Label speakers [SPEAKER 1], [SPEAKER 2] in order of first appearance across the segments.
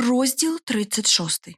[SPEAKER 1] Розділ 36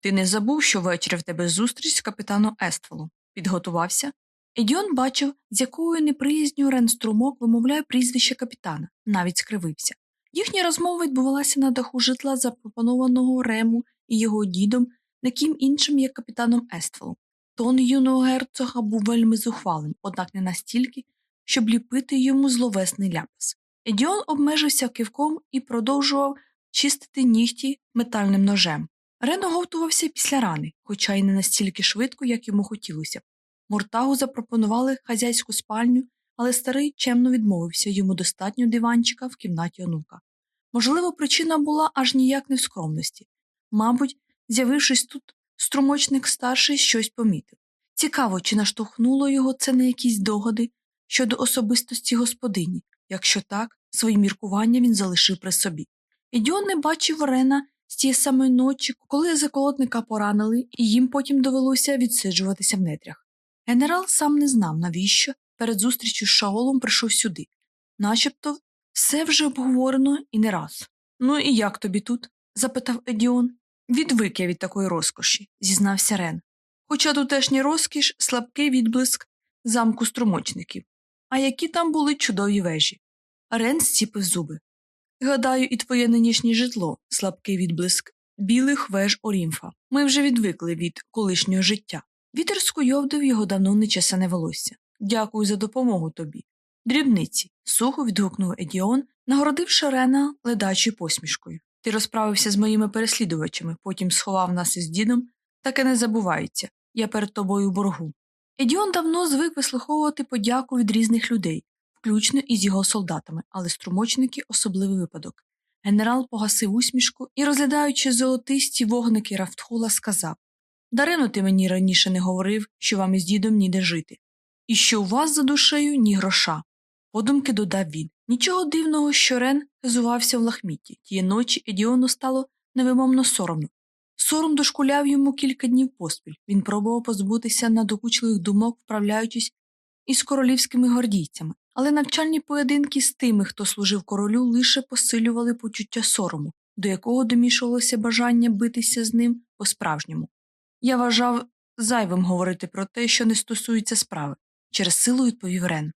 [SPEAKER 1] Ти не забув, що ввечері в тебе зустріч з капітаном Естволом. Підготувався? Едіон бачив, з якою неприязню Рен Струмок вимовляє прізвище капітана, навіть скривився. Їхня розмова відбувалася на даху житла, запропонованого Рему і його дідом, не ким іншим, як капітаном Естволом. Тон юного герцога був вельми зухвалим, однак не настільки, щоб ліпити йому зловесний ляпас. Едіон обмежився кивком і продовжував чистити нігті метальним ножем. Рен оговтувався після рани, хоча й не настільки швидко, як йому хотілося. Мортагу запропонували хазяйську спальню, але старий чемно відмовився йому достатньо диванчика в кімнаті онука. Можливо, причина була аж ніяк не в скромності. Мабуть, з'явившись тут, струмочник старший щось помітив. Цікаво, чи наштовхнуло його це на якісь догоди щодо особистості господині. Якщо так, свої міркування він залишив при собі. Ідіон не бачив Рена з тієї самої ночі, коли заколотника поранили, і їм потім довелося відсиджуватися в нетрях. Генерал сам не знав, навіщо перед зустрічю з Шаолом прийшов сюди, начебто все вже обговорено і не раз. Ну і як тобі тут? запитав Едіон. Відвик я від такої розкоші, зізнався Рен. Хоча тутешній розкіш слабкий відблиск замку струмочників. А які там були чудові вежі. Рен зціпив зуби. Гадаю, і твоє нинішнє житло, слабкий відблиск білих веж Орімфа. Ми вже відвикли від колишнього життя. Вітер скуйовдив його давно нечесане волосся. Дякую за допомогу тобі. Дрібниці, сухо відгукнув Едіон, нагородивши Рена ледачою посмішкою. Ти розправився з моїми переслідувачами, потім сховав нас із дідом, таке не забувається. Я перед тобою боргу. Едіон давно звик вислуховувати подяку від різних людей, включно із його солдатами, але струмочники особливий випадок. Генерал погасив усмішку і, розглядаючи золотисті вогники Рафтхула, сказав Дарину ти мені раніше не говорив, що вам із дідом ніде жити, і що у вас за душею ні гроша. Подумки додав він. Нічого дивного, що Рен хизувався в лахмітті. Тієї ночі Едіону стало невимовно соромно. Сором дошкуляв йому кілька днів поспіль. Він пробував позбутися надокучливих думок, вправляючись із королівськими гвардійцями, але навчальні поєдинки з тими, хто служив королю, лише посилювали почуття сорому, до якого домішувалося бажання битися з ним по-справжньому. Я вважав зайвим говорити про те, що не стосується справи, через силу відповів Рен.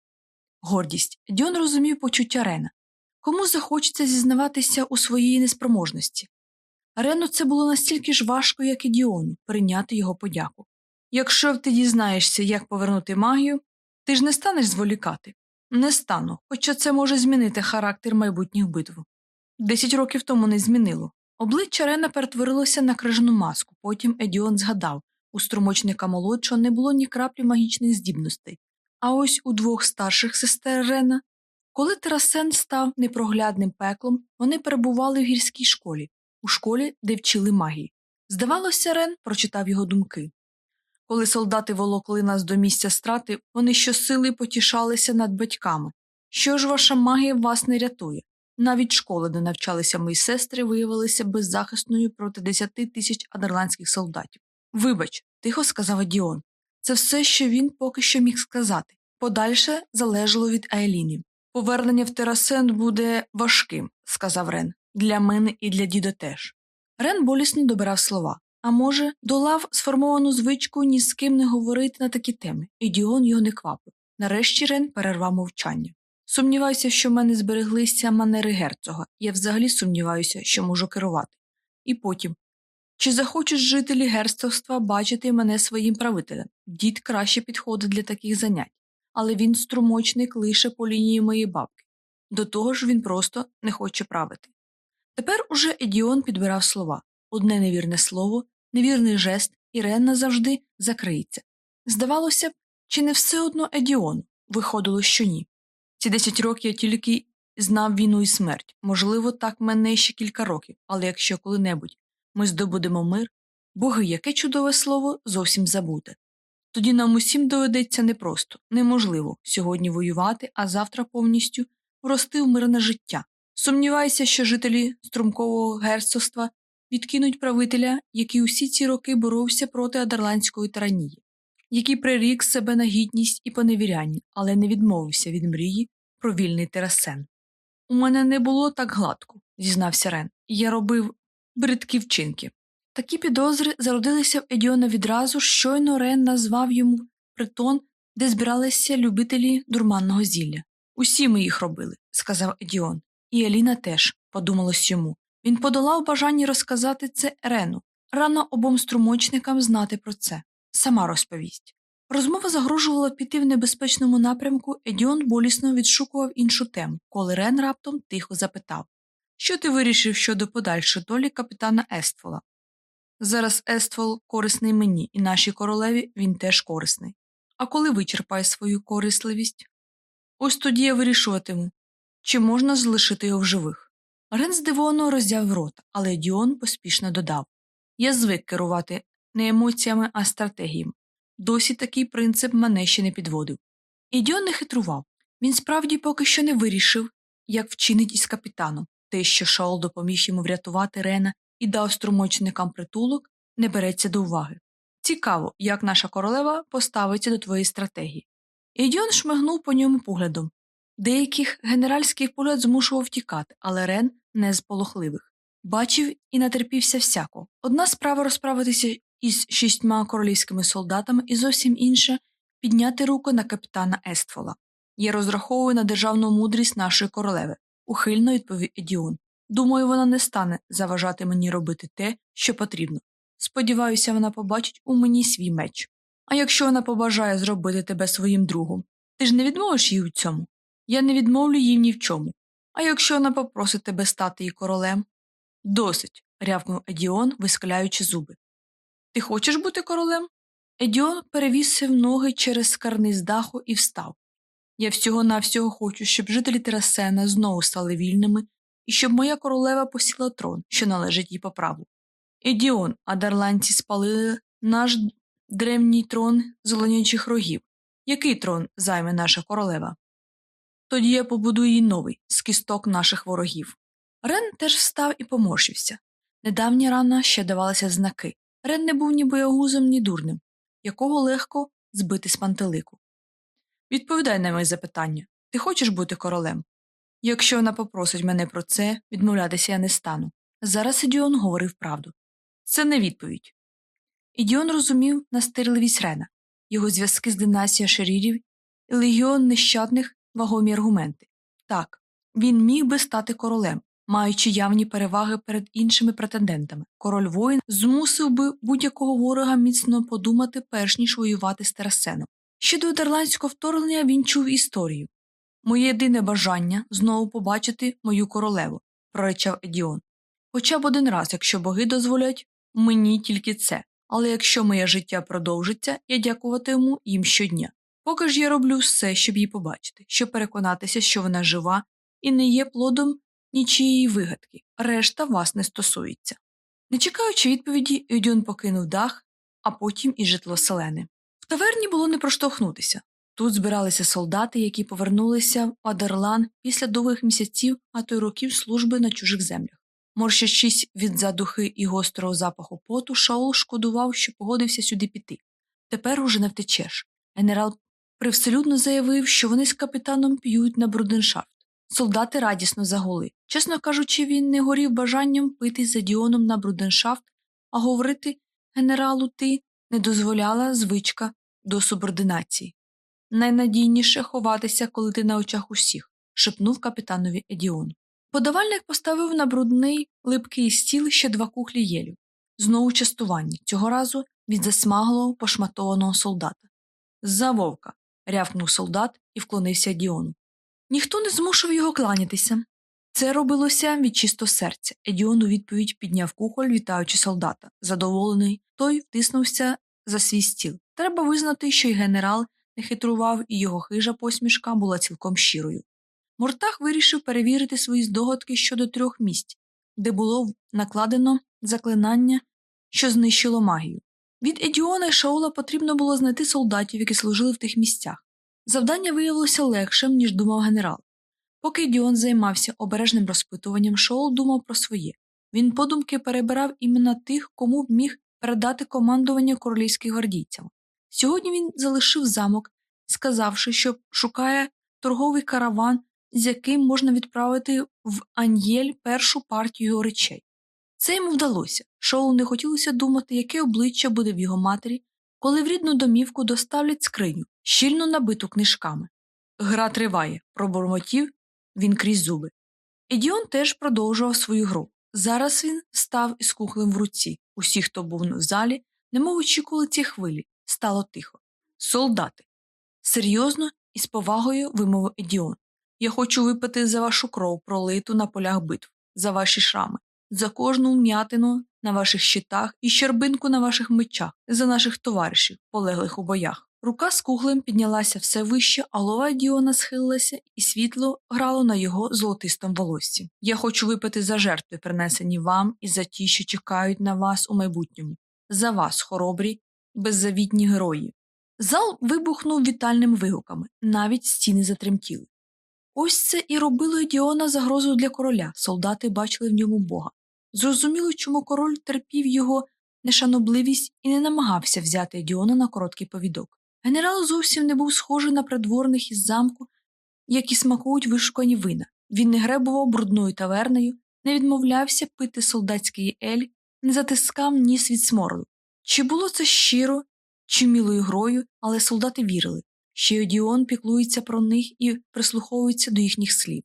[SPEAKER 1] Гордість. Діон розумів почуття Рена. Кому захочеться зізнаватися у своїй неспроможності? Рену це було настільки ж важко, як і Діону, прийняти його подяку. Якщо ти дізнаєшся, як повернути магію, ти ж не станеш зволікати. Не стану, хоча це може змінити характер майбутніх битв. Десять років тому не змінило. Обличчя Рена перетворилося на крижану маску, потім Едіон згадав у струмочника молодшого не було ні краплі магічних здібностей, а ось у двох старших сестер Рена. Коли Терасен став непроглядним пеклом, вони перебували в гірській школі, у школі, де вчили магії. Здавалося, Рен прочитав його думки. Коли солдати волокли нас до місця страти, вони щосили потішалися над батьками. Що ж ваша магія вас не рятує? Навіть школи, де навчалися мої сестри, виявилися беззахисною проти десяти тисяч адерландських солдатів. Вибач, тихо сказав Діон. Це все, що він поки що міг сказати. Подальше залежало від Айліни. Повернення в Терасен буде важким, сказав Рен. Для мене і для діда теж. Рен болісно добирав слова. А може, долав сформовану звичку ні з ким не говорити на такі теми, і Діон його не квапив. Нарешті Рен перервав мовчання. Сумніваюся, що в мене збереглися манери герцога, я взагалі сумніваюся, що можу керувати. І потім чи захочуть жителі герцогства бачити мене своїм правителем? Дід краще підходить для таких занять, але він струмочник лише по лінії моєї бабки. До того ж він просто не хоче правити. Тепер уже Едіон підбирав слова одне невірне слово, невірний жест, і Рен назавжди закриється. Здавалося б, чи не все одно Едіон, виходило, що ні. Ці десять років я тільки знав війну і смерть. Можливо, так мене ще кілька років, але якщо коли-небудь ми здобудемо мир, боги, яке чудове слово, зовсім забуде. Тоді нам усім доведеться непросто, неможливо сьогодні воювати, а завтра повністю врости в мирне життя. Сумніваюся, що жителі струмкового герцогства відкинуть правителя, який усі ці роки боровся проти адерландської тиранії, який прирік себе на гідність і поневіряння, але не відмовився від мрії про вільний терасен. У мене не було так гладко, зізнався Рен. Я робив бридкі вчинки. Такі підозри зародилися в Едіона відразу, щойно Рен назвав йому притон, де збиралися любителі дурманного зілля. Усі ми їх робили, сказав Едіон. І Еліна теж, подумалось йому. Він подолав бажання розказати це Рену. Рано обом струмочникам знати про це. Сама розповість. Розмова загрожувала піти в небезпечному напрямку, Едіон болісно відшукував іншу тему, коли Рен раптом тихо запитав Що ти вирішив щодо подальшої долі капітана Ествола? Зараз Ествол корисний мені, і нашій королеві він теж корисний. А коли вичерпає свою корисливість? Ось тоді я вирішуватиму, чи можна залишити його в живих. Рен здивовано роззяв рота, але Діон поспішно додав Я звик керувати не емоціями, а стратегіями. Досі такий принцип мене ще не підводив. І Діон не хитрував. Він справді поки що не вирішив, як вчинить із капітаном. Те, що Шаол допоміг йому врятувати Рена і дав струмочникам притулок, не береться до уваги. Цікаво, як наша королева поставиться до твоєї стратегії. Ідіон шмигнув по ньому поглядом. Деяких генеральський погляд змушував втікати, але Рен не з полохливих. Бачив і натерпівся всяко. Одна справа розправитися із шістьма королівськими солдатами, і зовсім інша підняти руку на капітана Естфола. Я розраховую на державну мудрість нашої королеви, ухильно відповів Едіон. Думаю, вона не стане заважати мені робити те, що потрібно. Сподіваюся, вона побачить у мені свій меч. А якщо вона побажає зробити тебе своїм другом, ти ж не відмовиш їй у цьому? Я не відмовлю їй ні в чому. А якщо вона попросить тебе стати її королем? Досить. рявкнув Едіон, вискаляючи зуби. Ти хочеш бути королем? Едіон перевісив ноги через карниз даху і встав. Я всього навсього хочу, щоб жителі Терасена знову стали вільними і щоб моя королева посіла трон, що належить їй по праву. Едіон, а дарланці спалили наш древній трон зеленячих рогів. Який трон займе наша королева? Тоді я побудую їй новий з кісток наших ворогів. Рен теж встав і поморщився. Недавня рана ще давалися знаки. Рен не був ні боягузом, ні дурним, якого легко збити з пантелику. Відповідай на моє запитання ти хочеш бути королем? Якщо вона попросить мене про це, відмовлятися я не стану. Зараз Ідіон говорив правду. Це не відповідь. Ідіон розумів настирливість Рена, його зв'язки з династією шерірів і легіон нещадних вагомі аргументи. Так, він міг би стати королем, маючи явні переваги перед іншими претендентами. Король воїн змусив би будь-якого ворога міцно подумати, перш ніж воювати з Терасеном. Щодо дерландського вторгнення він чув історію. Моє єдине бажання знову побачити мою королеву, проричав Едіон. Хоча б один раз, якщо боги дозволять мені тільки це, але якщо моє життя продовжиться, я дякуватиму їм щодня. Поки ж я роблю все, щоб її побачити, щоб переконатися, що вона жива і не є плодом нічиєї вигадки, решта вас не стосується. Не чекаючи відповіді, Едіон покинув дах, а потім і житло селени. В таверні було не проштовхнутися. Тут збиралися солдати, які повернулися в Адерлан після довгих місяців, а то й років служби на чужих землях. Морщачись від задухи і гострого запаху поту, Шаул шкодував, що погодився сюди піти. Тепер уже не втечеш. Генерал привселюдно заявив, що вони з капітаном п'ють на бруденшафт. Солдати радісно загули. Чесно кажучи, він не горів бажанням пити за Діоном на бруденшафт, а говорити генералу ти не дозволяла звичка до субординації. Найнадійніше ховатися, коли ти на очах усіх, шепнув капітанові Едіон. Подавальник поставив на брудний липкий стіл ще два кухлі єлю. Знову частування, цього разу від засмаглого пошматованого солдата. За вовка. Рявкнув солдат і вклонився Едіону. Ніхто не змушував його кланятися. Це робилося від чисто серця. Едіон у відповідь підняв кухоль, вітаючи солдата. Задоволений, той втиснувся за свій стіл. Треба визнати, що й генерал не хитрував, і його хижа посмішка була цілком щирою. Муртах вирішив перевірити свої здогадки щодо трьох місць, де було накладено заклинання, що знищило магію. Від Едіона і Шаула потрібно було знайти солдатів, які служили в тих місцях. Завдання виявилося легшим, ніж думав генерал. Поки Діон займався обережним розпитуванням, Шоул думав про своє. Він подумки перебирав імена тих, кому б міг передати командування королівських гвардійцям. Сьогодні він залишив замок, сказавши, що шукає торговий караван, з яким можна відправити в Аньєль першу партію речей. Це йому вдалося. Шоу не хотілося думати, яке обличчя буде в його матері, коли в рідну домівку доставлять скриню, щільно набиту книжками. Гра триває, пробурмотів він крізь зуби. Едіон теж продовжував свою гру. Зараз він став із кухлем в руці. Усі, хто був в залі, немов очікували ці хвилі. Стало тихо. Солдати. Серйозно і з повагою вимовив Едіон. Я хочу випити за вашу кров, пролиту на полях битв, за ваші шрами, за кожну м'ятину на ваших щитах і щербинку на ваших мечах, за наших товаришів, полеглих у боях. Рука з куглем піднялася все вище, а голова Діона схилилася, і світло грало на його золотистому волоссі. Я хочу випити за жертви, принесені вам, і за ті, що чекають на вас у майбутньому, за вас, хоробрі, беззавітні герої. Зал вибухнув вітальними вигуками, навіть стіни затремтіли. Ось це і робило Діона загрозу для короля, солдати бачили в ньому бога. Зрозуміло, чому король терпів його нешанобливість і не намагався взяти Діона на короткий повідок. Генерал зовсім не був схожий на придворних із замку, які смакують вишукані вина. Він не гребував брудною тавернею, не відмовлявся пити солдатський ель, не затискав ніс від сморду. Чи було це щиро, чи мілою грою, але солдати вірили, що Одіон піклується про них і прислуховується до їхніх слів.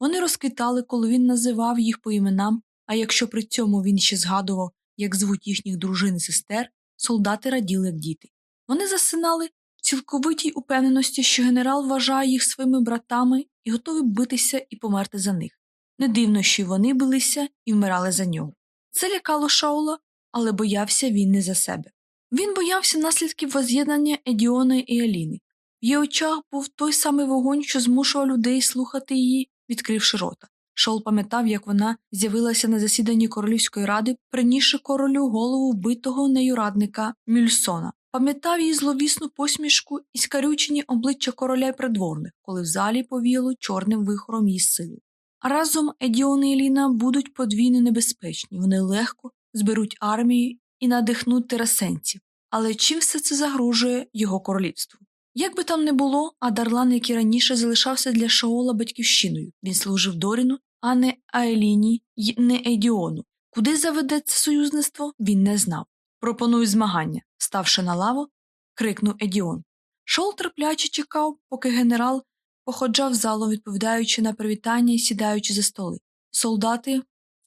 [SPEAKER 1] Вони розквітали, коли він називав їх по іменам, а якщо при цьому він ще згадував, як звуть їхніх дружин і сестер, солдати раділи, як діти. Вони засинали в цілковитій упевненості, що генерал вважає їх своїми братами і готовий битися і померти за них. Не дивно, що вони билися і вмирали за нього. Це лякало Шаула, але боявся він не за себе. Він боявся наслідків воз'єднання Едіона і Аліни. В її очах був той самий вогонь, що змушував людей слухати її, відкривши рота. Шаул пам'ятав, як вона з'явилася на засіданні королівської ради, принісши королю голову вбитого нею радника Мюльсона. Пам'ятав її зловісну посмішку і скарючені обличчя короля й придворних, коли в залі повіяло чорним вихором її сили. Разом Едіон і Еліна будуть подвійно небезпечні, вони легко зберуть армію і надихнуть терасенців. Але чим все це загрожує його королівству? Як би там не було, а Дарлан, як і раніше, залишався для Шаола батьківщиною. Він служив Доріну, а не Аеліні й не Едіону. Куди заведе це союзництво, він не знав. Пропоную змагання, ставши на лаву, крикнув Едіон. Шол терпляче чекав, поки генерал походжав залом, відповідаючи на привітання і сідаючи за столи. Солдати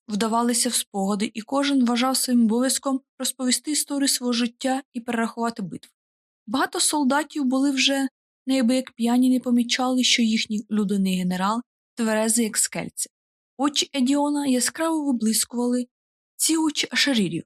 [SPEAKER 1] вдавалися в спогади, і кожен вважав своїм обов'язком розповісти історію свого життя і перерахувати битву. Багато солдатів були вже неабияк п'яні не помічали, що їхній людяний генерал тверезий, як скельце. Очі Едіона яскраво виблискували, ці очі ашарірів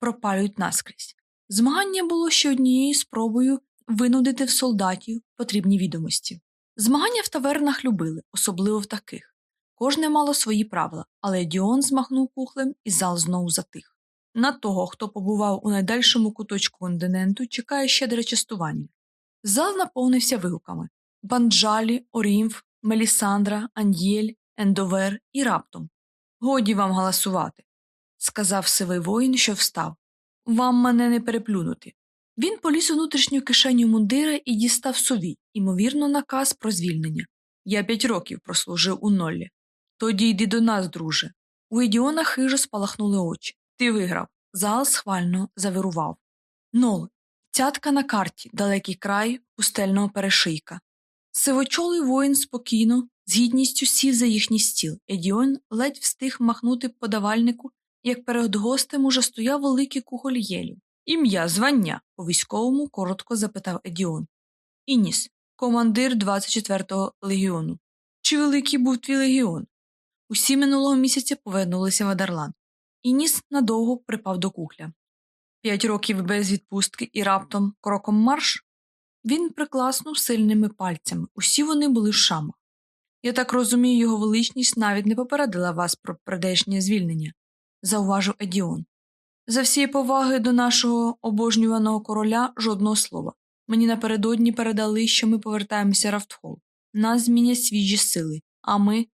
[SPEAKER 1] пропалюють наскрізь. Змагання було ще однією спробою винудити в солдатів потрібні відомості. Змагання в тавернах любили, особливо в таких. Кожне мало свої правила, але Діон змахнув кухлем і зал знову затих. На того, хто побував у найдальшому куточку континенту, чекає щедре частування. Зал наповнився вигуками Банджалі, Орімф, Мелісандра, Андєль, Ендовер і раптом. Годі вам галасувати, сказав сивий воїн, що встав. Вам мене не переплюнути. Він поліз у внутрішню кишеню мундира і дістав совій, ймовірно, наказ про звільнення. Я п'ять років прослужив у нолі. Тоді йди до нас, друже. У Едіона хижо спалахнули очі. Ти виграв. Зал схвально завирував. Нол. Цятка на карті, далекий край пустельного перешийка. Сивочолий воїн спокійно, з гідністю сів за їхній стіл. Едіон ледь встиг махнути подавальнику, як перед гостем уже стояв великий кухоль єлю. Ім'я, звання, по військовому коротко запитав Едіон. Ініс, командир 24-го легіону. Чи великий був твій легіон? Усі минулого місяця повернулися в Адарлан. Ініс надовго припав до кухля. П'ять років без відпустки і раптом кроком марш. Він прикласнув сильними пальцями. Усі вони були в шамах. Я так розумію, його величність навіть не попередила вас про придешнє звільнення, зауважив Едіон. За всієї поваги до нашого обожнюваного короля жодного слова. Мені напередодні передали, що ми повертаємося Рафтхол. Нас змінять свіжі сили, а ми,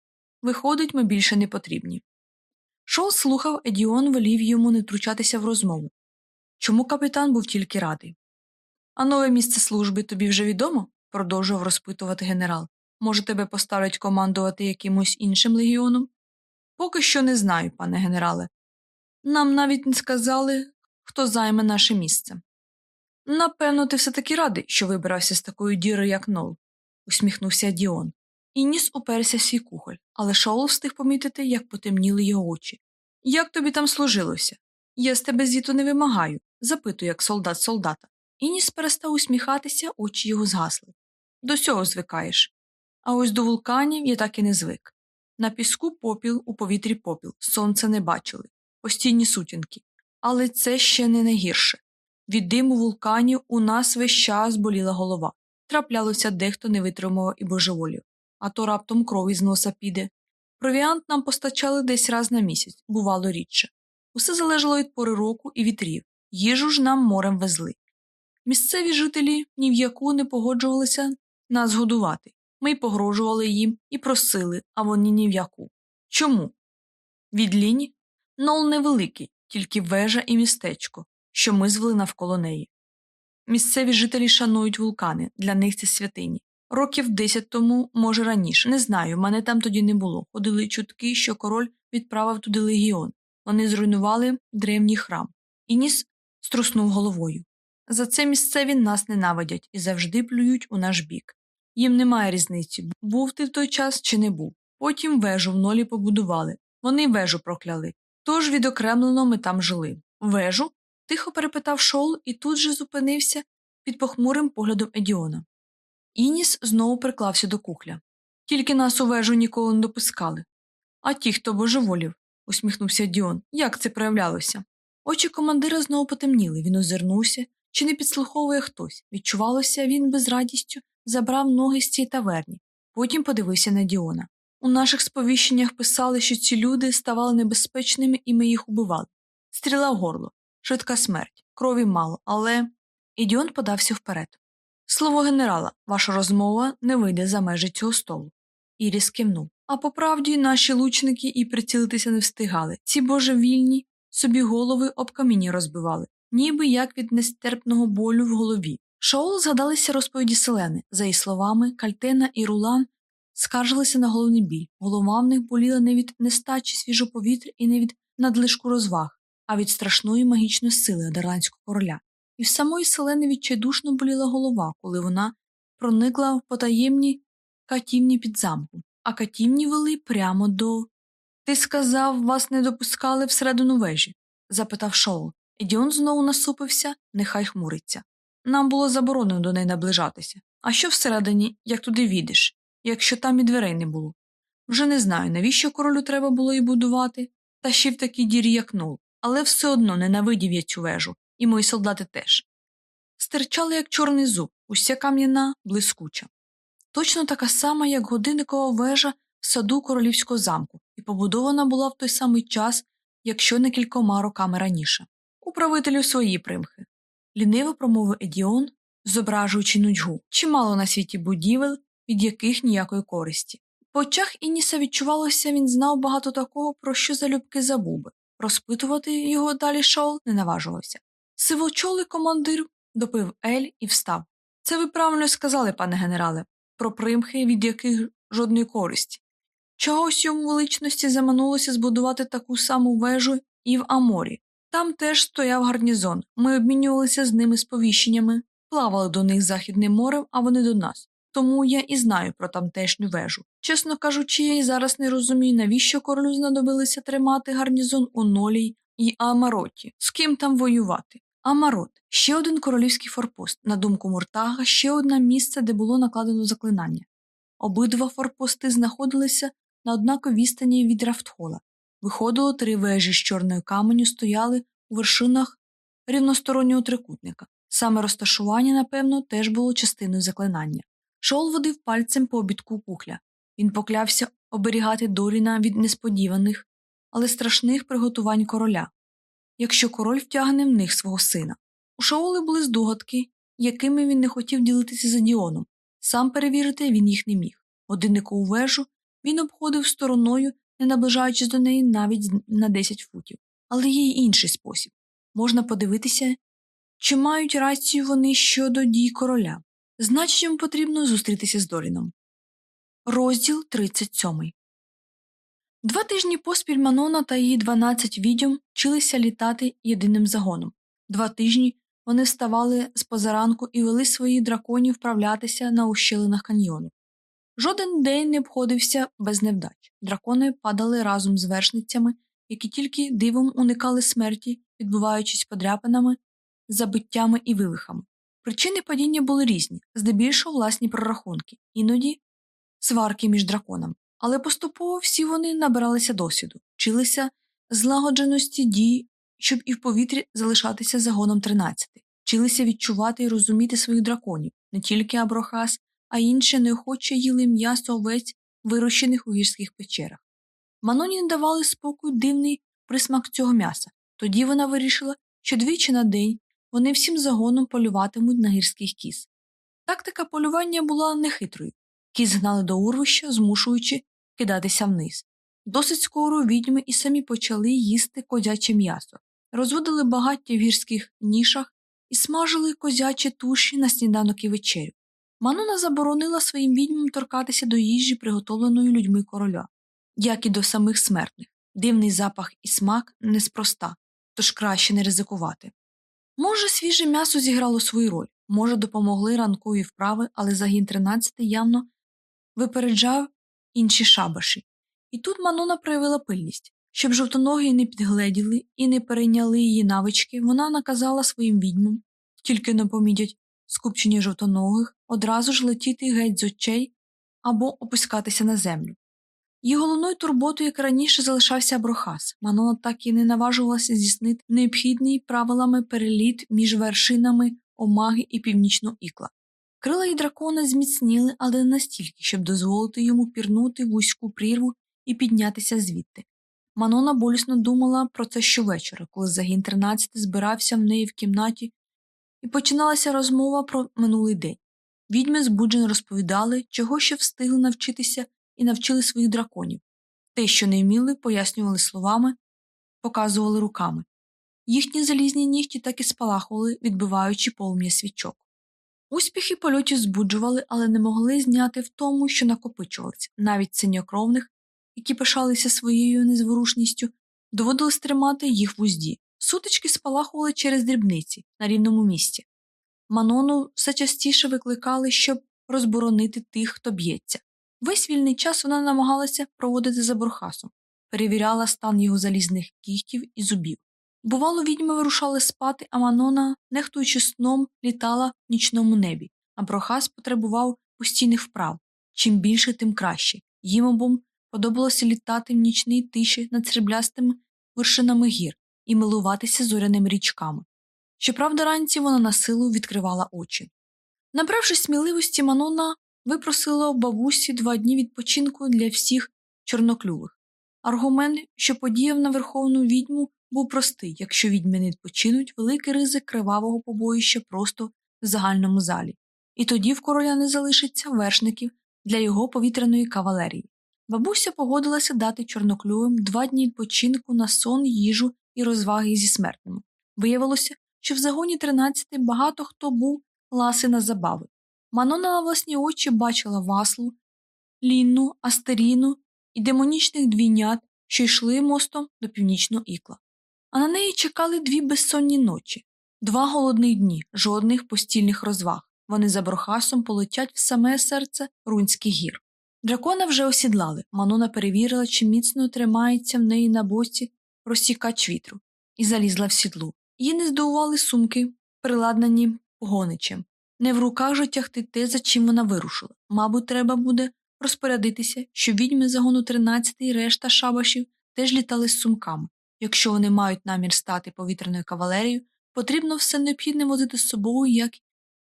[SPEAKER 1] виходить, ми більше не потрібні. Шол слухав, Едіон волів йому не втручатися в розмову. Чому капітан був тільки радий? А нове місце служби тобі вже відомо? продовжував розпитувати генерал. Може, тебе поставлять командувати якимось іншим легіоном? Поки що не знаю, пане генерале. Нам навіть не сказали, хто займе наше місце. Напевно, ти все таки радий, що вибирався з такої діри, як Нол, усміхнувся Діон. Ініс уперся свій кухоль, але Шоул встиг помітити, як потемніли його очі. Як тобі там служилося? Я з тебе звіту не вимагаю, запитую, як солдат солдата. Ініс перестав усміхатися, очі його згасли. До сього звикаєш. А ось до вулканів я так і не звик. На піску попіл, у повітрі попіл, сонце не бачили, постійні сутінки. Але це ще не найгірше. Від диму вулканів у нас весь час боліла голова. Траплялося дехто не витримав і божеволів, а то раптом кров із носа піде. Провіант нам постачали десь раз на місяць, бувало рідше. Усе залежало від пори року і вітрів, їжу ж нам морем везли. Місцеві жителі ні в яку не погоджувалися нас годувати. Ми й погрожували їм і просили, а вони ні в яку. Чому? Від ліні? Нол невеликий, тільки вежа і містечко, що ми звели навколо неї. Місцеві жителі шанують вулкани, для них це святині. Років десять тому, може раніше, не знаю, мене там тоді не було. Ходили чутки, що король відправив туди легіон. Вони зруйнували древній храм. Ініс струснув головою. За це місцеві нас ненавидять і завжди плюють у наш бік. Їм немає різниці, був ти в той час чи не був. Потім вежу в нолі побудували. Вони вежу прокляли. Тож відокремлено ми там жили. Вежу? тихо перепитав Шоул і тут же зупинився під похмурим поглядом Едіона. Ініс знову приклався до кухля. Тільки нас у вежу ніколи не допускали. А ті, хто божеволів, усміхнувся Діон. Як це проявлялося? Очі командира знову потемніли, він озирнувся, чи не підслуховує хтось. Відчувалося, він без радістю забрав ноги з цієї таверні, потім подивився на Діона. У наших сповіщеннях писали, що ці люди ставали небезпечними і ми їх убивали. Стріла в горло, швидка смерть, крові мало, але. І Діон подався вперед. Слово генерала, ваша розмова не вийде за межі цього столу. Іріс кивнув. А по правді наші лучники і прицілитися не встигали. Ці божевільні собі голови об каміння розбивали, ніби як від нестерпного болю в голові. Шоул згадалися розповіді Селени. За її словами, Кальтена і Рулан скаржилися на головний біль. Голова в них боліла не від нестачі свіжого повітря і не від надлишку розваг, а від страшної магічної сили Адерландського короля. І в самої Селени відчайдушно боліла голова, коли вона проникла в потаємні катівні під замком, а катівні вели прямо до. Ти сказав, вас не допускали всередину вежі? запитав Шоул. Едіон знову насупився, нехай хмуриться. Нам було заборонено до неї наближатися. А що всередині, як туди відеш, якщо там і дверей не було? Вже не знаю, навіщо королю треба було і будувати, та ще в такій дірі, як нул, але все одно ненавидів я цю вежу, і мої солдати теж. Стирчали, як чорний зуб, уся кам'яна, блискуча. Точно така сама, як годинникова вежа в саду королівського замку, і побудована була в той самий час, якщо не кількома роками раніше. У правителю свої примхи. Ліниво промовив Едіон, зображуючи нудьгу, чимало на світі будівель, від яких ніякої користі. По очах Ініса відчувалося, він знав багато такого, про що залюбки забув би. Розпитувати його далі Шоул не наважувався. Сивочолий командир допив ель і встав. Це ви правильно сказали, пане генерале, про примхи, від яких жодної користі. Чогось йому величності заманулося збудувати таку саму вежу і в Аморі. Там теж стояв гарнізон. Ми обмінювалися з ними сповіщеннями, плавали до них Західним морем, а вони до нас. Тому я і знаю про тамтешню вежу. Чесно кажучи, я й зараз не розумію, навіщо королю знадобилося тримати гарнізон у Нолі й Амароті. З ким там воювати? Амарот ще один королівський форпост, на думку Муртага, ще одне місце, де було накладено заклинання. Обидва форпости знаходилися на однаковій відстані від Рафтхола. Виходило, три вежі з чорної каменю стояли у вершинах рівностороннього трикутника. Саме розташування, напевно, теж було частиною заклинання. Шол водив пальцем по обідку кухля. Він поклявся оберігати Доріна від несподіваних, але страшних приготувань короля, якщо король втягне в них свого сина. У Шаоли були здогадки, якими він не хотів ділитися за Діоном. Сам перевірити він їх не міг. Годинникову вежу він обходив стороною, не наближаючись до неї навіть на 10 футів. Але є й інший спосіб можна подивитися, чи мають рацію вони щодо дій короля. Значить, йому потрібно зустрітися з Доріном. Розділ 37 Два тижні поспіль Манона та її 12 відьом вчилися літати єдиним загоном. Два тижні вони вставали з позаранку і вели своїх драконів вправлятися на ущелинах каньйону. Жоден день не обходився без невдач. Дракони падали разом з вершницями, які тільки дивом уникали смерті, відбуваючись подряпинами, забиттями і вивихами. Причини падіння були різні, здебільшого власні прорахунки, іноді сварки між драконами. Але поступово всі вони набиралися досвіду, вчилися злагодженості дій, щоб і в повітрі залишатися загоном 13, вчилися відчувати і розуміти своїх драконів, не тільки Аброхас, а інші неохоче їли м'ясо овець, вирощених у гірських печерах. Маноні не давали спокою дивний присмак цього м'яса. Тоді вона вирішила, що двічі на день вони всім загоном полюватимуть на гірських кіз. Тактика полювання була нехитрою. Кіз гнали до урвища, змушуючи кидатися вниз. Досить скоро відьми і самі почали їсти козяче м'ясо, розводили багаття в гірських нішах і смажили козячі туші на сніданок і вечерю. Манона заборонила своїм відьмам торкатися до їжі, приготовленої людьми короля, як і до самих смертних. Дивний запах і смак неспроста, тож краще не ризикувати. Може, свіже м'ясо зіграло свою роль, може, допомогли ранкові вправи, але загін 13 явно випереджав інші шабаші. І тут Манона проявила пильність. Щоб жовтоногі не підгледіли і не перейняли її навички, вона наказала своїм відьмам, тільки не помітять скупчення жовтоногих, одразу ж летіти геть з очей або опускатися на землю. Її головною турботою, як раніше, залишався Аброхас. Манона так і не наважувалася здійснити необхідний правилами переліт між вершинами омаги і північного ікла. Крила й дракона зміцніли, але не настільки, щоб дозволити йому пірнути вузьку прірву і піднятися звідти. Манона болісно думала про це щовечора, коли загін 13 збирався в неї в кімнаті, і починалася розмова про минулий день. Відьми збуджено розповідали, чого ще встигли навчитися і навчили своїх драконів. Те, що не вміли, пояснювали словами, показували руками. Їхні залізні нігті так і спалахували, відбиваючи полум'я свічок. Успіхи польотів збуджували, але не могли зняти в тому, що накопичувалися, навіть синьокровних, які пишалися своєю незворушністю, доводилось тримати їх в узді. Сутички спалахували через дрібниці на рівному місці. Манону все частіше викликали, щоб розборонити тих, хто б'ється. Весь вільний час вона намагалася проводити за бурхасом, перевіряла стан його залізних кігтів і зубів. Бувало, відьми вирушали спати, а Манона, нехтуючи сном, літала в нічному небі, а Брохас потребував постійних вправ чим більше, тим краще. Їм обом подобалося літати в нічній тиші над сріблястими вершинами гір і милуватися зоряними річками. Щоправда, ранці вона на силу відкривала очі. Набравшись сміливості, Манона випросила у бабусі два дні відпочинку для всіх чорноклювих. Аргумент, що подіяв на верховну відьму, був простий якщо відьми не відпочинуть, великий ризик кривавого побоїща просто в загальному залі, і тоді в короля не залишиться вершників для його повітряної кавалерії. Бабуся погодилася дати чорноклювим два дні відпочинку на сон, їжу і розваги зі смертними. Виявилося, що в загоні 13 багато хто був ласи на забави. Манона на власні очі бачила васлу, лінну, астеріну і демонічних двійнят, що йшли мостом до північного ікла. На неї чекали дві безсонні ночі, два голодних дні, жодних постільних розваг. Вони за брохасом полетять в саме серце Рунських гір. Дракона вже осідлали. Манона перевірила, чи міцно тримається в неї на боці розсікач вітру, і залізла в сідлу. Її не здивували сумки, приладнані погоничем. Не в руках же тягти те, за чим вона вирушила. Мабуть, треба буде розпорядитися, щоб відьми загону 13 і решта шабашів теж літали з сумками. Якщо вони мають намір стати повітряною кавалерією, потрібно все необхідне возити з собою, як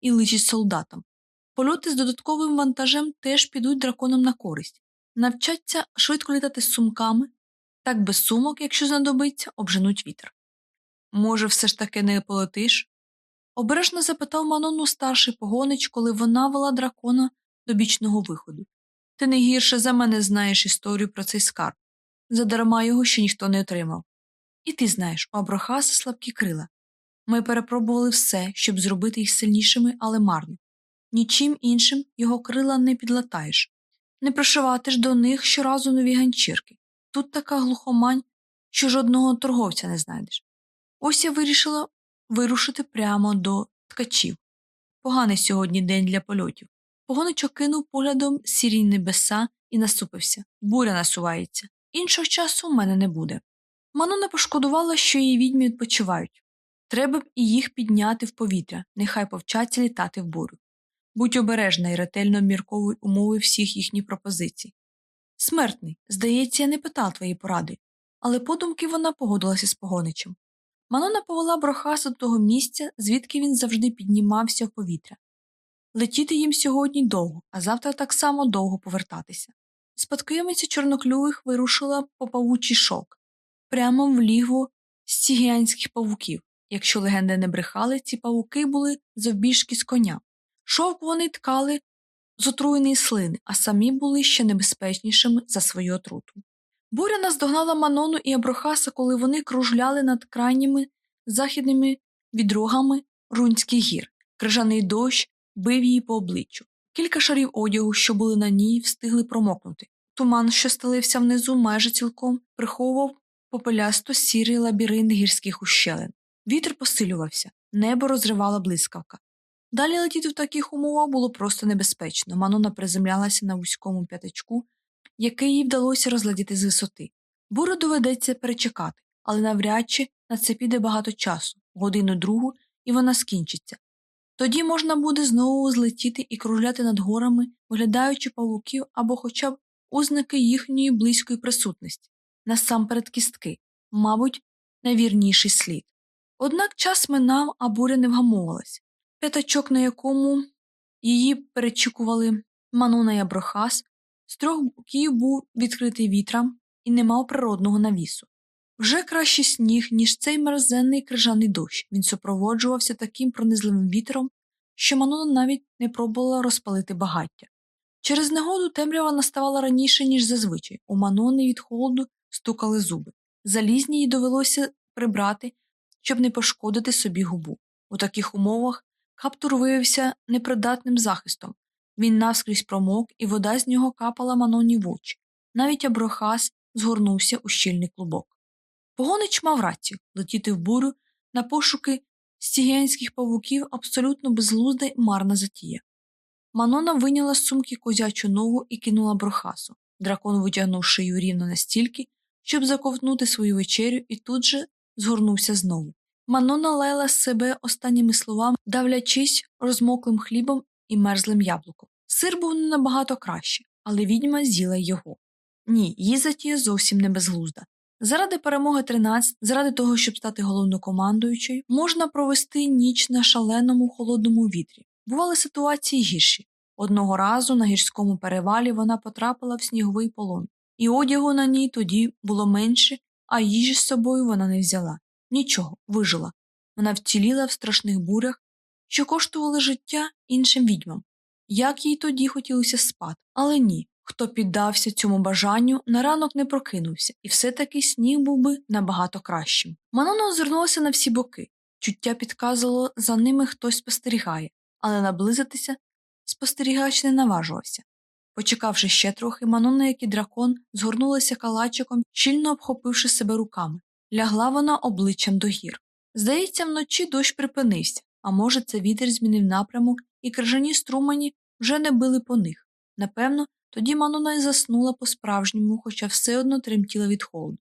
[SPEAKER 1] і личить солдатам. Польоти з додатковим вантажем теж підуть драконам на користь, навчаться швидко літати з сумками, так без сумок, якщо знадобиться, обженуть вітер. Може, все ж таки не полетиш? Обережно запитав Манону старший погонич, коли вона вела дракона до бічного виходу. Ти не гірше за мене знаєш історію про цей скарб. Задарма його ще ніхто не отримав. І ти знаєш, у Абрахаса слабкі крила. Ми перепробували все, щоб зробити їх сильнішими, але марно. Нічим іншим його крила не підлатаєш. Не пришивати ж до них щоразу нові ганчірки. тут така глухомань, що жодного торговця не знайдеш. Ось я вирішила вирушити прямо до ткачів. Поганий сьогодні день для польотів. Погонич окинув поглядом сірі небеса і насупився. Буря насувається. Іншого часу в мене не буде. Манона пошкодувала, що її відьми відпочивають. Треба б і їх підняти в повітря, нехай повчаться літати в бурю. Будь обережна і ретельно обмірковуй умови всіх їхніх пропозицій. Смертний, здається, я не питав твої поради, але подумки вона погодилася з погоничем. Манона повела Брохаса до того місця, звідки він завжди піднімався в повітря. Летіти їм сьогодні довго, а завтра так само довго повертатися. Спадкоємиця чорноклювих вирушила по павучий шок, прямо в лігво стігіанських павуків. Якщо легенди не брехали, ці павуки були завбільшки з коня. Шовк вони ткали з отруєної слини, а самі були ще небезпечнішими за свою отруту. Буря наздогнала Манону і Аброхаса, коли вони кружляли над крайніми західними відрогами Рунських гір. Крижаний дощ бив її по обличчю. Кілька шарів одягу, що були на ній, встигли промокнути. Туман, що стелився внизу, майже цілком приховував попелясто сірий лабіринт гірських ущелин. Вітер посилювався, небо розривала блискавка. Далі летіти в таких умовах було просто небезпечно. Манона приземлялася на вузькому п'ятачку, який їй вдалося розглядіти з висоти. Буру доведеться перечекати, але навряд чи на це піде багато часу, годину другу, і вона скінчиться. Тоді можна буде знову злетіти і кружляти над горами, виглядаючи павуків або хоча б ознаки їхньої близької присутності, насамперед кістки, мабуть, найвірніший слід. Однак час минав, а буря не вгамовувалась. П'ятачок, на якому її перечікували Манона і Аброхас, з трьох боків був відкритий вітрам і не мав природного навісу. Вже кращий сніг, ніж цей мерзенний крижаний дощ. Він супроводжувався таким пронизливим вітром, що Манона навіть не пробувала розпалити багаття. Через негоду темрява наставала раніше, ніж зазвичай. У Манони від холоду стукали зуби. Залізні їй довелося прибрати, щоб не пошкодити собі губу. У таких умовах каптур виявився непридатним захистом. Він навскрізь промок, і вода з нього капала Маноні в очі. Навіть Аброхас згорнувся у щільний клубок. Погонич мав рацію летіти в бурю на пошуки стігіанських павуків абсолютно безглузда й марна затія. Манона виняла з сумки козячу ногу і кинула брохасу. Дракон витягнув шию рівно настільки, щоб заковтнути свою вечерю, і тут же згорнувся знову. Манона лаяла себе останніми словами, давлячись розмоклим хлібом і мерзлим яблуком. Сир був не набагато краще, але відьма з'їла його. Ні, її затія зовсім не безглузда. Заради перемоги 13, заради того, щоб стати головнокомандуючою, можна провести ніч на шаленому холодному вітрі. Бували ситуації гірші. Одного разу на гірському перевалі вона потрапила в сніговий полон, і одягу на ній тоді було менше, а їжі з собою вона не взяла. Нічого, вижила. Вона вціліла в страшних бурях, що коштували життя іншим відьмам. Як їй тоді хотілося спати, але ні. Хто піддався цьому бажанню, на ранок не прокинувся, і все таки сніг був би набагато кращим. Манона озирнулася на всі боки. Чуття підказувало, за ними хтось спостерігає, але наблизитися спостерігач не наважувався. Почекавши ще трохи, Манона, як і дракон, згорнулася калачиком, щільно обхопивши себе руками. Лягла вона обличчям до гір. Здається, вночі дощ припинився, а може, це вітер змінив напрямок, і крижані струмені вже не били по них. Напевно, тоді Манона й заснула по-справжньому, хоча все одно тремтіла від холоду.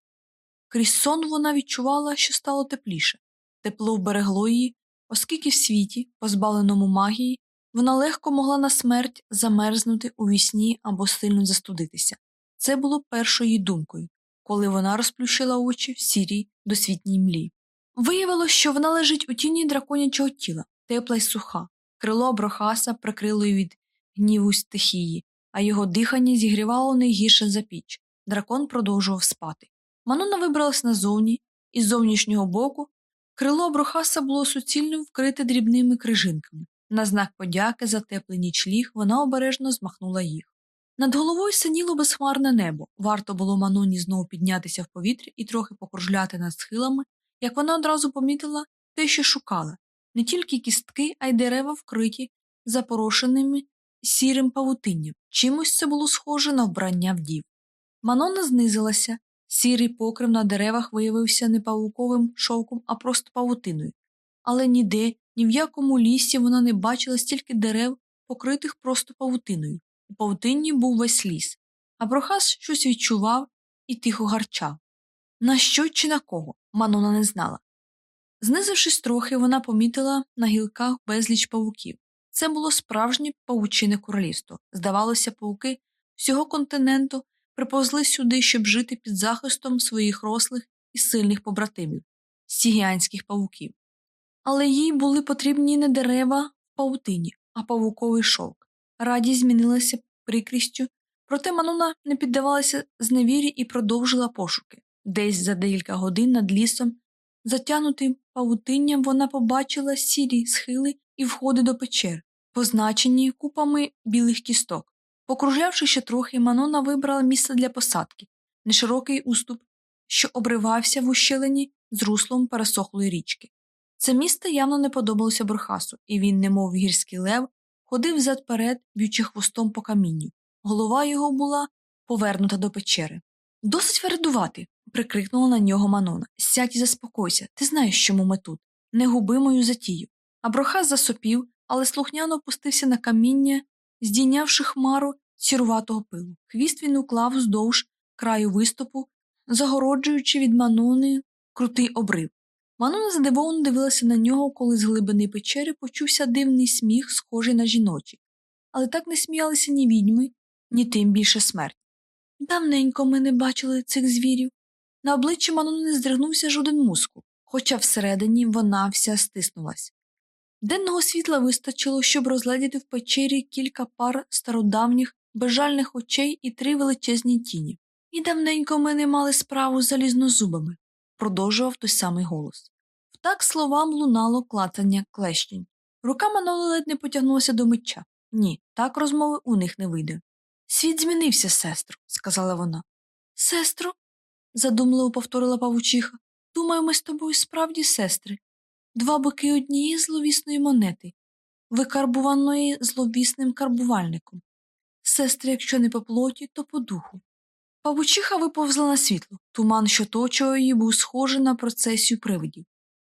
[SPEAKER 1] Крізь сон вона відчувала, що стало тепліше. Тепло вберегло її, оскільки в світі, позбавленому магії, вона легко могла на смерть замерзнути у вісні або сильно застудитися. Це було першою думкою, коли вона розплющила очі в сірій досвітній млі. Виявилось, що вона лежить у тіні драконячого тіла, тепла й суха, крило Аброхаса прикрило її від гніву стихії, а його дихання зігрівало не гірше за піч. Дракон продовжував спати. Манона вибралась назовні, і з зовнішнього боку крило Аброхаса було суцільно вкрите дрібними крижинками. На знак подяки за теплий нічліг вона обережно змахнула їх. Над головою синіло безхмарне небо. Варто було Маноні знову піднятися в повітря і трохи покружляти над схилами, як вона одразу помітила те, що шукала не тільки кістки, а й дерева вкриті запорошеними сірим павутинням. Чимось це було схоже на вбрання вдів. Манона знизилася, Сірий покрив на деревах виявився не павуковим шовком, а просто павутиною. Але ніде, ні в якому лісі вона не бачила стільки дерев, покритих просто павутиною. У павутинні був весь ліс. А Прохас щось відчував і тихо гарчав. На що чи на кого Манона не знала. Знизившись трохи, вона помітила на гілках безліч павуків. Це було справжнє павучине королівство. Здавалося, пауки всього континенту приповзли сюди, щоб жити під захистом своїх рослих і сильних побратимів сігіанських павуків. Але їй були потрібні не дерева в павутині, а павуковий шовк. Радість змінилася прикрістю, проте Манона не піддавалася зневірі і продовжила пошуки. Десь за декілька годин над лісом, затягнутим павутинням, вона побачила сірі схили і входи до печер, позначені купами білих кісток. Покружлявши ще трохи, Манона вибрала місце для посадки неширокий уступ, що обривався в ущелині з руслом пересохлої річки. Це місце явно не подобалося Бурхасу, і він, немов гірський лев, ходив взад перед, б'ючи хвостом по камінню. Голова його була повернута до печери. Досить вередувати. прикрикнула на нього Манона. Сядь і заспокойся, ти знаєш, чому ми тут. Не губи мою затію. А Брохас засопів, але слухняно опустився на каміння, здійнявши хмару сіруватого пилу. Хвіст він уклав вздовж краю виступу, загороджуючи від Манони крутий обрив. Манона задивовано дивилася на нього, коли з глибини печери почувся дивний сміх, схожий на жіночий. Але так не сміялися ні відьми, ні тим більше смерть. Давненько ми не бачили цих звірів. На обличчі Манони не здригнувся жоден мускул, хоча всередині вона вся стиснулась. Денного світла вистачило, щоб розгледіти в печері кілька пар стародавніх, безжальних очей і три величезні тіні. І давненько ми не мали справу з залізнозубами, продовжував той самий голос. Втак словам лунало клацання клещень. Рука Маноли ледь не потягнулася до меча. Ні, так розмови у них не вийде. Світ змінився, сестро, сказала вона. Сестро, задумливо повторила павучиха. Думаю, ми з тобою справді сестри. Два боки однієї зловісної монети, викарбуваної зловісним карбувальником. Сестри, якщо не по плоті, то по духу. Павучиха виповзла на світло. Туман, що точував її, був схожий на процесію привидів.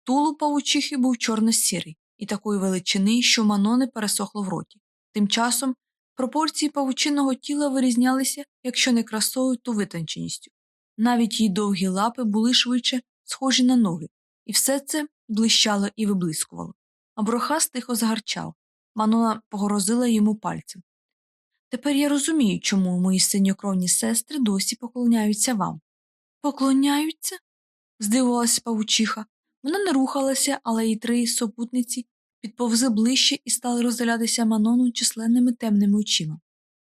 [SPEAKER 1] Тулу павучихи був чорно-сірий і такої величини, що мано не пересохло в роті. Тим часом пропорції павучиного тіла вирізнялися, якщо не красою, то витонченістю. Навіть її довгі лапи були швидше схожі на ноги, і все це блищало і виблискувало. А Брохас тихо загарчав. Манона погрозила йому пальцем. Тепер я розумію, чому мої синьокровні сестри досі поклоняються вам. Поклоняються? здивувалася павучиха. Вона не рухалася, але її три супутниці підповзли ближче і стали розділятися Манону численними темними очима.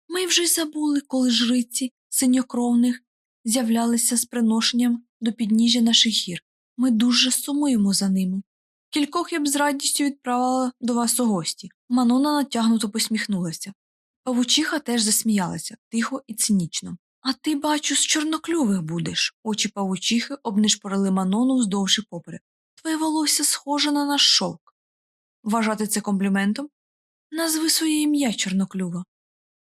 [SPEAKER 1] Ми вже й забули, коли жриці синьокровних з'являлися з приношенням до підніжжя наших гір. Ми дуже сумуємо за ними. Кількох я б з радістю відправила до вас у гості. Манона натягнуто посміхнулася. Павучиха теж засміялася, тихо і цинічно. А ти, бачу, з чорноклювих будеш. Очі павучихи обнишпорили Манону вздовж і поперек. Твоє волосся схоже на наш шовк. Вважати це компліментом? Назви своє ім'я, чорноклюва.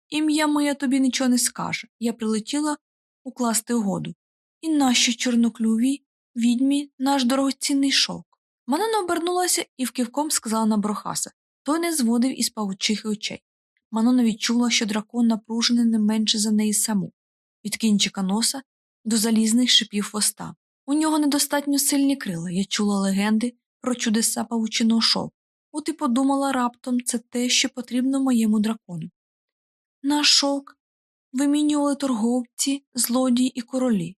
[SPEAKER 1] Ім'я моє тобі нічого не скаже. Я прилетіла укласти угоду. І нащо чорноклювій відьмі наш дорогоцінний шовк? Манона обернулася і вкивком сказала на Брохаса. Той не зводив із павучихи очей. Манона відчула, що дракон напружений не менше за неї саму, від кінчика носа до залізних шипів хвоста. У нього недостатньо сильні крила. Я чула легенди про чудеса павучиного шовку. От і подумала раптом це те, що потрібно моєму дракону. Наш шовк вимінювали торговці, злодії і королі.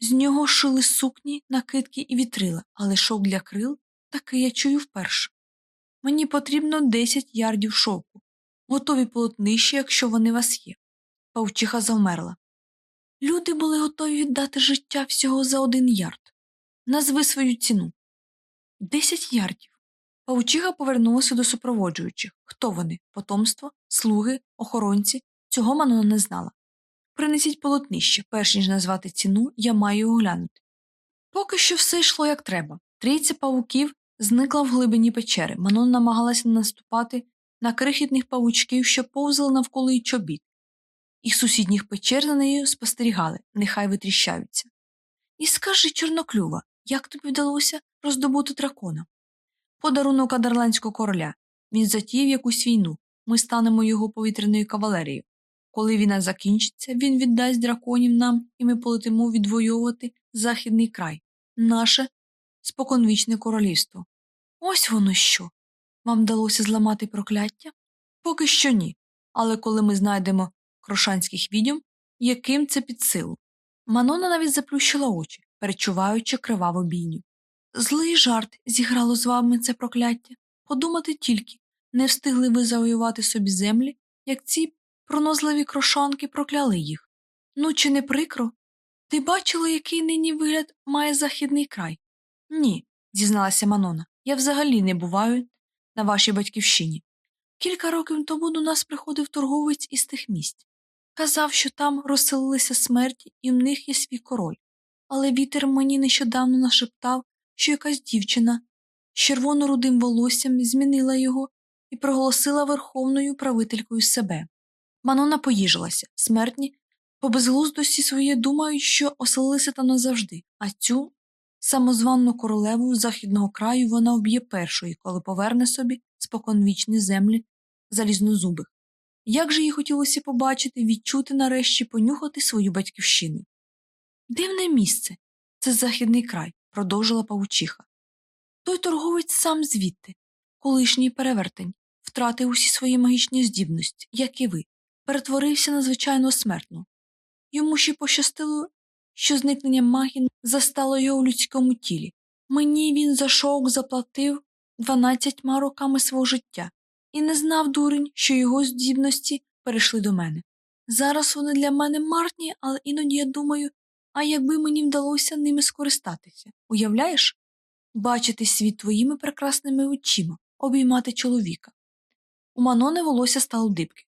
[SPEAKER 1] З нього шили сукні, накидки і вітрила, але шовк для крил таки я чую вперше. Мені потрібно 10 ярдів шовку, готові полотнища, якщо вони вас є. Павчиха завмерла. Люди були готові віддати життя всього за один ярд. Назви свою ціну. Десять ярдів. Павучиха повернулася до супроводжуючих. Хто вони? Потомство, слуги, охоронці. Цього Манона не знала. Принесіть полотнище, перш ніж назвати ціну, я маю його глянути. Поки що все йшло як треба. Трійця павуків зникла в глибині печери. Манон намагалася наступати на крихітних павучків, що повзали навколо її чобіт. Із сусідніх печер за нею спостерігали, нехай витріщаються. І скажи, чорноклюва, як тобі вдалося роздобути дракона? Подарунок адерландського короля. Він затіяв якусь війну. Ми станемо його повітряною кавалерією. Коли війна закінчиться, він віддасть драконів нам, і ми полетимо відвоювати західний край, наше споконвічне королівство. Ось воно що. Вам вдалося зламати прокляття? Поки що ні. Але коли ми знайдемо крошанських відьом, яким це під силу? Манона навіть заплющила очі, перечуваючи криваву бійню. Злий жарт зіграло з вами це прокляття. Подумати тільки, не встигли ви завоювати собі землі, як ці пронозливі крошанки прокляли їх. Ну, чи не прикро? Ти бачила, який нині вигляд має західний край? Ні, зізналася Манона. Я взагалі не буваю на вашій батьківщині. Кілька років тому до нас приходив торговець із тих місць. Казав, що там розселилися смерті і в них є свій король. Але вітер мені нещодавно нашептав, що якась дівчина з червоно-рудим волоссям змінила його і проголосила верховною правителькою себе. Манона поїжилася, смертні, по безглуздості своєї думають, що оселилися там назавжди, а цю самозванну королеву західного краю вона вб'є першою, коли поверне собі споконвічні землі залізнозубих. Як же їй хотілося побачити, відчути нарешті понюхати свою батьківщину. Дивне місце це західний край, продовжила павучиха. Той торговець сам звідти, колишній перевертень, втратив усі свої магічні здібності, як і ви, перетворився на звичайну смертну. Йому ще пощастило, що зникнення магії застало його у людському тілі. Мені він за шоук заплатив дванадцятьма роками свого життя і не знав дурень, що його здібності перейшли до мене. Зараз вони для мене марні, але іноді я думаю, а якби мені вдалося ними скористатися. Уявляєш? Бачити світ твоїми прекрасними очима, обіймати чоловіка. У Манони волосся стало дибки.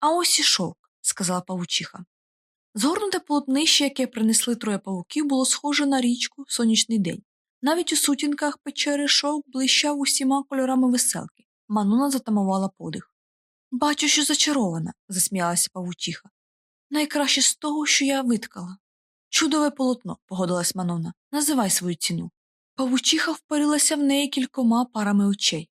[SPEAKER 1] А ось і шовк, сказала павучиха. Згорнуте полотнище, яке принесли троє павуків, було схоже на річку в сонячний день. Навіть у сутінках печери шовк блищав усіма кольорами веселки. Мануна затамувала подих. Бачу, що зачарована, засміялася павучиха. Найкраще з того, що я виткала. Чудове полотно, погодилась Манона. Називай свою ціну. Павучиха впарилася в неї кількома парами очей.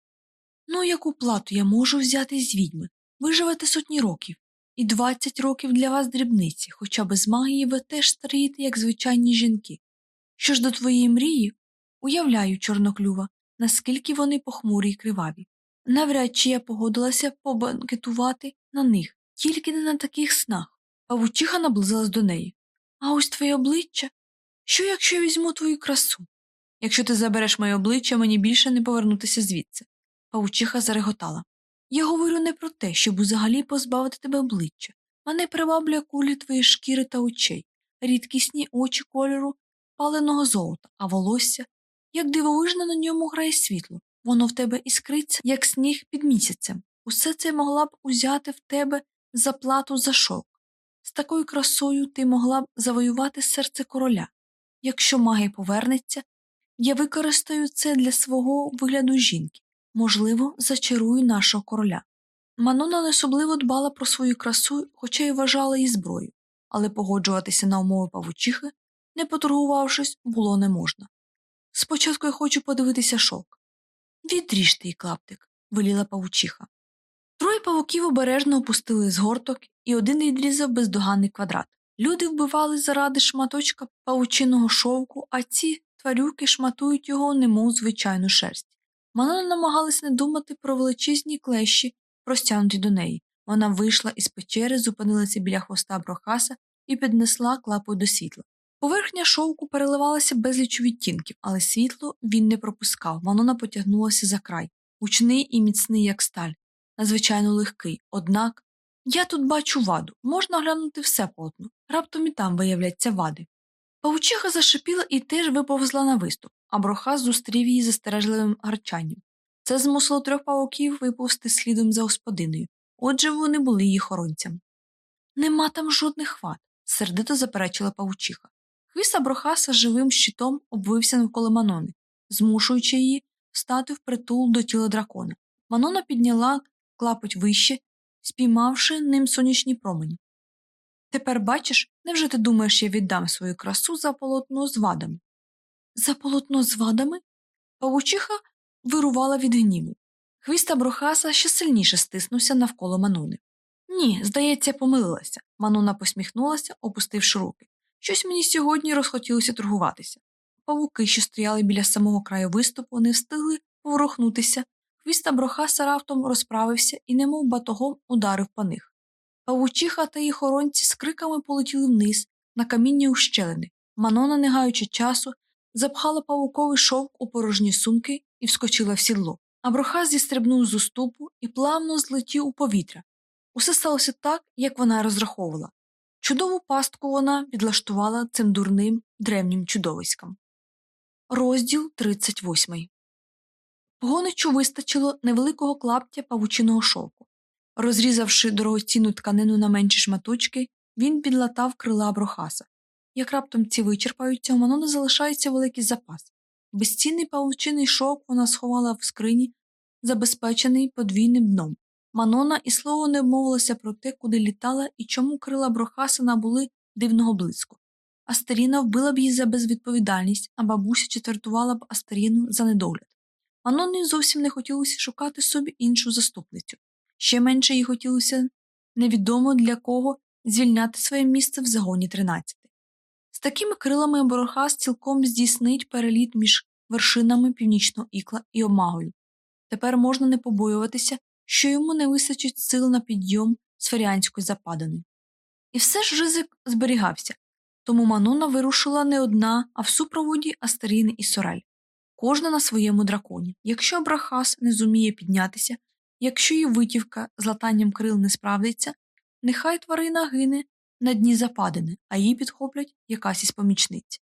[SPEAKER 1] Ну, яку плату я можу взяти з відьми? Ви живете сотні років, і двадцять років для вас дрібниці, хоча без магії ви теж старієте, як звичайні жінки. Що ж до твоєї мрії, уявляю, чорноклюва, наскільки вони похмурі й криваві. Навряд чи я погодилася побанкетувати на них, тільки не на таких снах. Павучиха наблизилась до неї. А ось твоє обличчя? Що, якщо я візьму твою красу? Якщо ти забереш моє обличчя, мені більше не повернутися звідси. Павучиха зареготала. Я говорю не про те, щоб взагалі позбавити тебе обличчя. Мене приваблює кулі твої шкіри та очей, рідкісні очі кольору паленого золота, а волосся, як дивовижно на ньому грає світло, воно в тебе іскриться, як сніг під місяцем. Усе це могла б узяти в тебе за плату за шок. З такою красою ти могла б завоювати серце короля. Якщо магія повернеться, я використаю це для свого вигляду жінки, можливо, зачарую нашого короля. Манона не особливо дбала про свою красу, хоча й вважала її зброю, але погоджуватися на умови павучихи, не поторгувавшись, було не можна. Спочатку я хочу подивитися шок. Відріжте їй клаптик, веліла павучиха. Троє павуків обережно опустили з горток, і один відрізав бездоганний квадрат. Люди вбивали заради шматочка павучиного шовку, а ці тварюки шматують його, немов звичайну шерсть. Манона намагалась не думати про величезні клещі, простягнуті до неї. Вона вийшла із печери, зупинилася біля хвоста брохаса і піднесла клапою до світла. Поверхня шовку переливалася безліч відтінків, але світло він не пропускав. Манона потягнулася за край, гучний і міцний, як сталь, надзвичайно легкий. Однак я тут бачу ваду, можна глянути все полотно, раптом і там виявляться вади. Павучиха зашипіла і теж виповзла на виступ, а брохас зустрів її застережливим гарчанням. Це змусило трьох павуків виповзти слідом за господиною, отже вони були її хоронцям. Нема там жодних вад, сердито заперечила павучиха. Хвіст Аброхаса живим щитом обвився навколо Манони, змушуючи її встати в притул до тіла дракона. Манона підняла клапоть вище, спіймавши ним сонячні промені. Тепер бачиш, невже ти думаєш, я віддам свою красу за полотно з вадами? За полотно з вадами? Павучиха вирувала від гніву. Хвіст Аброхаса ще сильніше стиснувся навколо Мануни. Ні, здається, помилилася. Мануна посміхнулася, опустивши руки. Щось мені сьогодні розхотілося торгуватися. Павуки, що стояли біля самого краю виступу, не встигли поворухнутися. Хвіст Аброхаса раптом розправився і, немов батогом, ударив по них. Павучиха та її хоронці з криками полетіли вниз, на каміння ущелини. Манона, не гаючи часу, запхала павуковий шовк у порожні сумки і вскочила в сідло. Аброхас зістрибнув з уступу і плавно злетів у повітря. Усе сталося так, як вона розраховувала. Чудову пастку вона підлаштувала цим дурним древнім чудовиськам. Розділ 38 Погоничу вистачило невеликого клаптя павучиного шовку. Розрізавши дорогоцінну тканину на менші шматочки, він підлатав крила Аброхаса. Як раптом ці вичерпаються, у Манона залишається великий запас. Безцінний павучиний шовк вона сховала в скрині, забезпечений подвійним дном. Манона і слово не обмовилася про те, куди літала і чому крила Брохаса набули дивного блиску. Астеріна вбила б її за безвідповідальність, а бабуся четвертувала б Астеріну за недогляд. Маноні зовсім не хотілося шукати собі іншу заступницю. Ще менше їй хотілося невідомо для кого звільняти своє місце в загоні 13. З такими крилами Борохас цілком здійснить переліт між вершинами північного ікла і обмагою. Тепер можна не побоюватися, що йому не вистачить сил на підйом сферіанської западини. І все ж ризик зберігався, тому Манона вирушила не одна, а в супроводі Астеріни і Сорель, кожна на своєму драконі. Якщо Абрахас не зуміє піднятися, якщо її витівка з латанням крил не справдиться, нехай тварина гине на дні западини, а їй підхоплять якась із помічниць.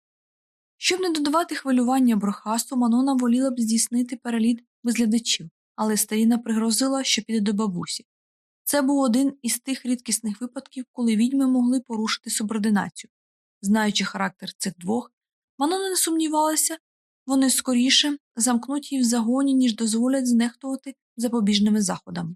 [SPEAKER 1] Щоб не додавати хвилювання Брохасту, Манона воліла б здійснити переліт без глядачів, але старіна пригрозила, що піде до бабусі. Це був один із тих рідкісних випадків, коли відьми могли порушити субординацію. Знаючи характер цих двох, Манона не сумнівалася, вони скоріше замкнуть її в загоні, ніж дозволять знехтувати запобіжними заходами.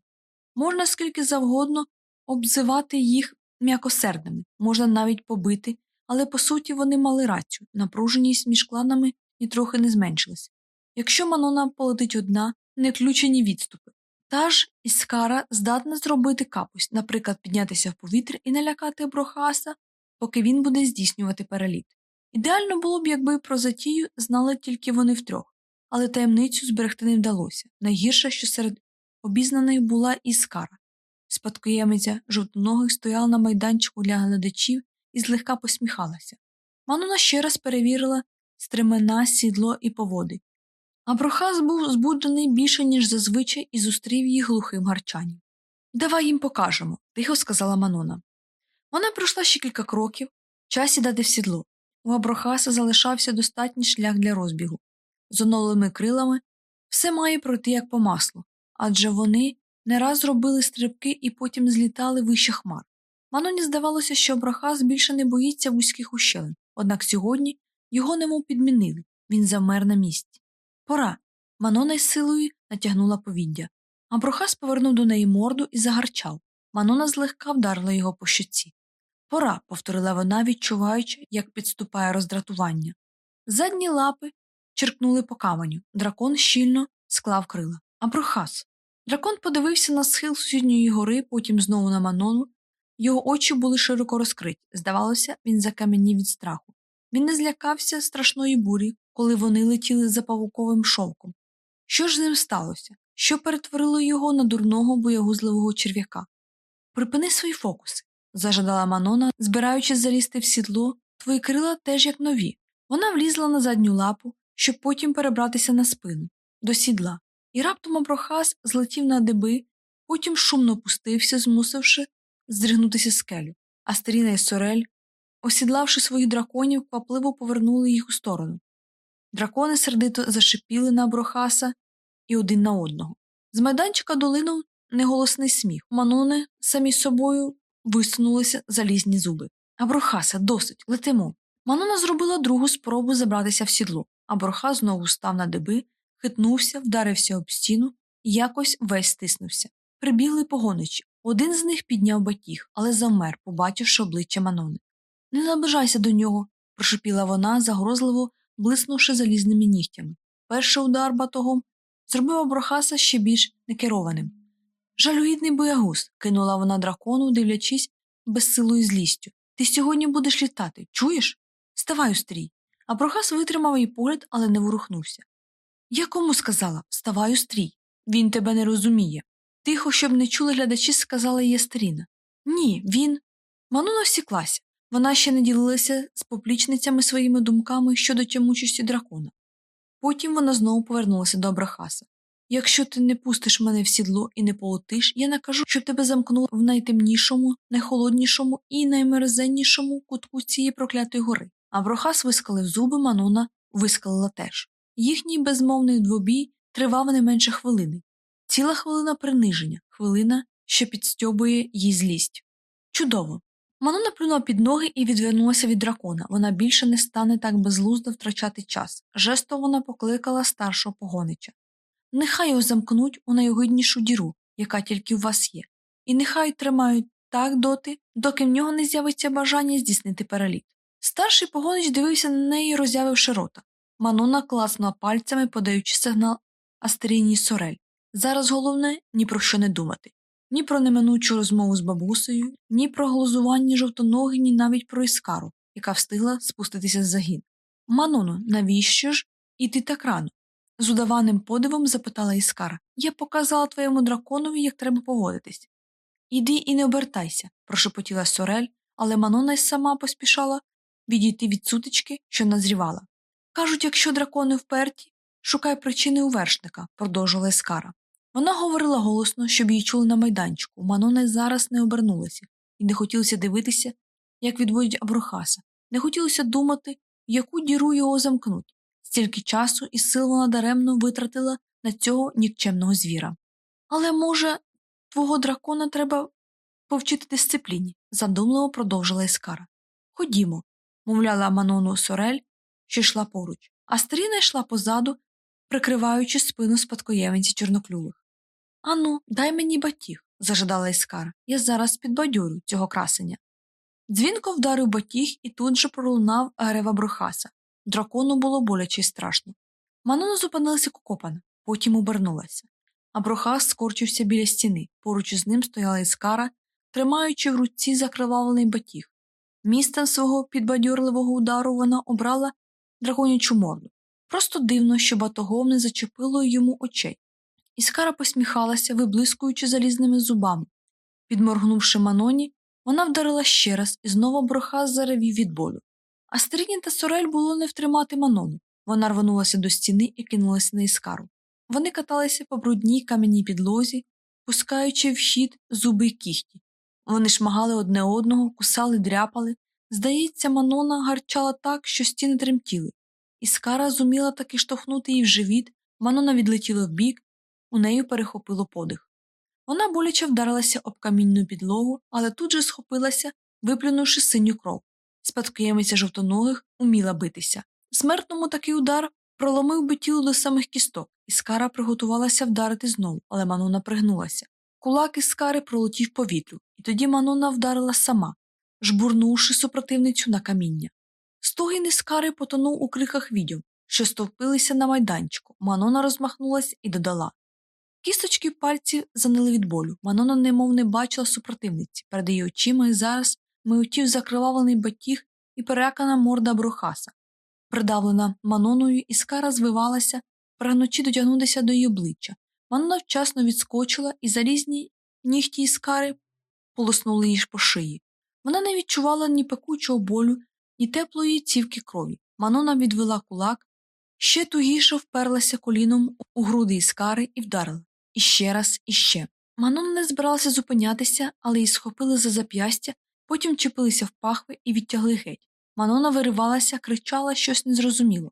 [SPEAKER 1] Можна скільки завгодно обзивати їх м'якосердними, можна навіть побити, але по суті вони мали рацію, напруженість між кланами нітрохи не зменшилася. Якщо Манона полетить одна, не включені відступи. Та ж Іскара здатна зробити капусь, наприклад, піднятися в повітря і налякати Брохаса, поки він буде здійснювати переліт. Ідеально було б, якби про затію знали тільки вони втрьох, але таємницю зберегти не вдалося. Найгірше, що серед обізнаних була Іскара. Спадкоємиця жовтоногих стояла на майданчику для глядачів і злегка посміхалася. Манона ще раз перевірила стремена, сідло і поводи. А Прохас був збуджений більше, ніж зазвичай, і зустрів її глухим гарчанням. Давай їм покажемо, тихо сказала Манона. Вона пройшла ще кілька кроків, час сідати в сідло. У Аброхаса залишався достатній шлях для розбігу. З оновленими крилами все має пройти як по маслу, адже вони не раз робили стрибки і потім злітали вище хмар. Маноні здавалося, що Абрахас більше не боїться вузьких ущелин, однак сьогодні його немов підмінили він замер на місці. Пора. Манона із натягнула повіддя. Аброхас повернув до неї морду і загарчав. Манона злегка вдарила його по щоці. Пора, повторила вона, відчуваючи, як підступає роздратування. Задні лапи черкнули по каменю. Дракон щільно склав крила. Аброхас. Дракон подивився на схил сусідньої гори, потім знову на Манону. Його очі були широко розкриті. Здавалося, він закам'янів від страху. Він не злякався страшної бурі, коли вони летіли за павуковим шовком. Що ж з ним сталося? Що перетворило його на дурного боягузливого черв'яка? Припини свої фокуси, зажадала Манона, збираючись залізти в сідло, твої крила теж як нові. Вона влізла на задню лапу, щоб потім перебратися на спину, до сідла, і раптом Аброхас злетів на деби, потім шумно опустився, змусивши здригнутися скелю, а Старіна і Сорель, осідлавши своїх драконів, квапливо повернули їх у сторону. Дракони сердито зашипіли на Аброхаса і один на одного. З майданчика долинув неголосний сміх. Манони самі собою висунулися залізні зуби. Аброхаса, досить, летимо. Манона зробила другу спробу забратися в сідло. Аброхас знову став на деби, хитнувся, вдарився об стіну і якось весь стиснувся. Прибігли погоничі. Один з них підняв батіг, але завмер, побачивши обличчя Манони. Не наближайся до нього, прошепіла вона, загрозливо блиснувши залізними нігтями. Перший удар батогом зробив Абрахаса ще більш некерованим. Жалюгідний боягуз, кинула вона дракону, дивлячись безсилою злістю. Ти сьогодні будеш літати, чуєш? Ставай у стрій. Абрахас витримав її погляд, але не ворухнувся. Я кому сказала вставай у стрій. Він тебе не розуміє. Тихо, щоб не чули глядачі, сказала її старіна. Ні, він. Мануна всіклася. Вона ще не ділилася з поплічницями своїми думками щодо тямучості дракона. Потім вона знову повернулася до Абрахаса. Якщо ти не пустиш мене в сідло і не полетиш, я накажу, щоб тебе замкнуло в найтемнішому, найхолоднішому і наймерзеннішому кутку цієї проклятої гори. Абрахас вискалив зуби, Мануна вискалила теж. Їхній безмовний двобій тривав не менше хвилини. Ціла хвилина приниження, хвилина, що підстьобує їй злість. Чудово. Манона плюнула під ноги і відвернулася від дракона. Вона більше не стане так безглуздо втрачати час. Жестом вона покликала старшого погонича. Нехай його замкнуть у найогиднішу діру, яка тільки у вас є, і нехай тримають так доти, доки в нього не з'явиться бажання здійснити переліт. Старший погонич дивився на неї, роззявивши рота. Манона класнула пальцями, подаючи сигнал Астеріній Сорель. Зараз головне ні про що не думати ні про неминучу розмову з бабусею, ні про глузування жовтоноги, ні навіть про іскару, яка встигла спуститися з загін. Маноно, навіщо ж іти так рано? з удаваним подивом запитала Іскара. Я показала твоєму драконові, як треба поводитись. Іди і не обертайся, прошепотіла Сорель, але Манона й сама поспішала відійти від сутички, що назрівала. Кажуть, якщо дракони вперті, шукай причини у вершника, продовжила Іскара. Вона говорила голосно, щоб її чули на майданчику. Манона зараз не обернулася, і не хотілося дивитися, як відводять Аброхаса. Не хотілося думати, яку діру його замкнуть. Стільки часу і сил вона даремно витратила на цього нікчемного звіра. Але, може, твого дракона треба повчити дисципліні, задумливо продовжила Іскара. Ходімо, мовляла Манону Сорель, що йшла поруч, а старіна йшла позаду, прикриваючи спину спадкоємиці чорноклювих. Ану, дай мені батіг, зажадала Іскара. Я зараз підбадьорю цього красення. Дзвінко вдарив батіг і тут же пролунав Арева Брухаса. Дракону було боляче й страшно. Манона зупинилася кукопана, потім обернулася. А Брохас скорчився біля стіни. Поруч із ним стояла Іскара, тримаючи в руці закривавлений батіг. Містом свого підбадьорливого удару вона обрала драконячу морду. Просто дивно, що батогом не зачепило йому очей. Іскара посміхалася, виблискуючи залізними зубами. Підморгнувши Маноні, вона вдарила ще раз і знову Брохас заревів від болю. А Стеріні та Сорель було не втримати Манону. Вона рванулася до стіни і кинулася на іскару. Вони каталися по брудній кам'яній підлозі, пускаючи в хід зуби й кіхті. Вони шмагали одне одного, кусали, дряпали. Здається, Манона гарчала так, що стіни тремтіли. Іскара зуміла таки штовхнути її в живіт, Манона відлетіла вбік, у неї перехопило подих. Вона боляче вдарилася об камінну підлогу, але тут же схопилася, виплюнувши синю кров. Спадкоємиця жовтоногих уміла битися. Смертному такий удар проломив би тіло до самих кісток, і скара приготувалася вдарити знову, але Манона пригнулася. Кулак із скари пролетів повітрю, і тоді Манона вдарила сама, жбурнувши супротивницю на каміння. Стогін із скари потонув у криках відьом, що стовпилися на майданчику. Манона розмахнулася і додала Кісточки пальців занили від болю. Манона немов не бачила супротивниці. Перед її очима і зараз миотів закривавлений батіг і перекана морда Брохаса. Придавлена Маноною, іскара звивалася, прагнучи дотягнутися до її обличчя. Манона вчасно відскочила і залізні нігті іскари полоснули її по шиї. Вона не відчувала ні пекучого болю, ні теплої цівки крові. Манона відвела кулак, ще тугіше вперлася коліном у груди іскари і вдарила. І ще раз, і ще. Манон не збиралася зупинятися, але її схопили за зап'ястя, потім чепилися в пахви і відтягли геть. Манона виривалася, кричала щось незрозуміло.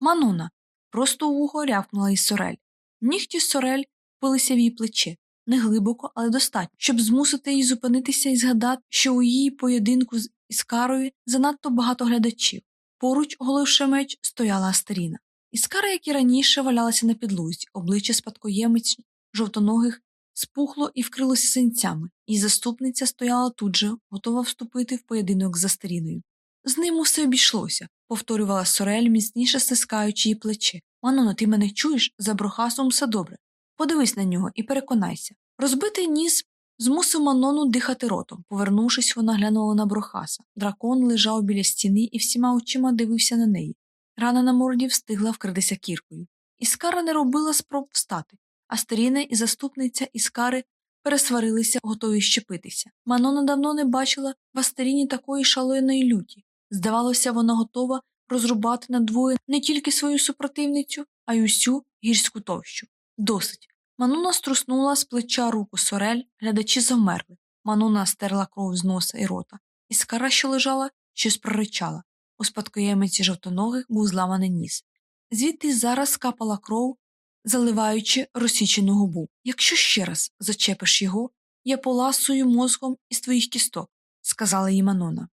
[SPEAKER 1] Манона. Просто у вухо рявкнула із сорель. Нігті сорель пилися в її плече, не глибоко, але достатньо, щоб змусити її зупинитися і згадати, що у її поєдинку з Іскарою занадто багато глядачів. Поруч, голивши меч, стояла Астеріна. Іскара, як і раніше, валялася на підлозі, обличчя спадкоємець жовтоногих спухло і вкрилося синцями, і заступниця стояла тут же, готова вступити в поєдинок за старіною. З ним усе обійшлося, повторювала Сорель, міцніше стискаючи її плече. Манона, ти мене чуєш? За брохасом все добре. Подивись на нього і переконайся. Розбитий ніс змусив Манону дихати ротом. Повернувшись, вона глянула на брохаса. Дракон лежав біля стіни і всіма очима дивився на неї. Рана на морді встигла вкритися кіркою. Іскара не робила спроб встати, а старіна і заступниця Іскари пересварилися, готові щепитися. Манона давно не бачила в Астеріні такої шаленої люті. Здавалося, вона готова розрубати надвоє не тільки свою супротивницю, а й усю гірську товщу. Досить. Мануна струснула з плеча руку сорель, глядачі завмерли. Мануна стерла кров з носа і рота. Іскара, що лежала, щось проричала. У спадкоємиці жовтоногих був зламаний ніс. Звідти зараз капала кров, заливаючи розсічену губу. Якщо ще раз зачепиш його, я поласую мозком із твоїх кісток, сказала їй Манона.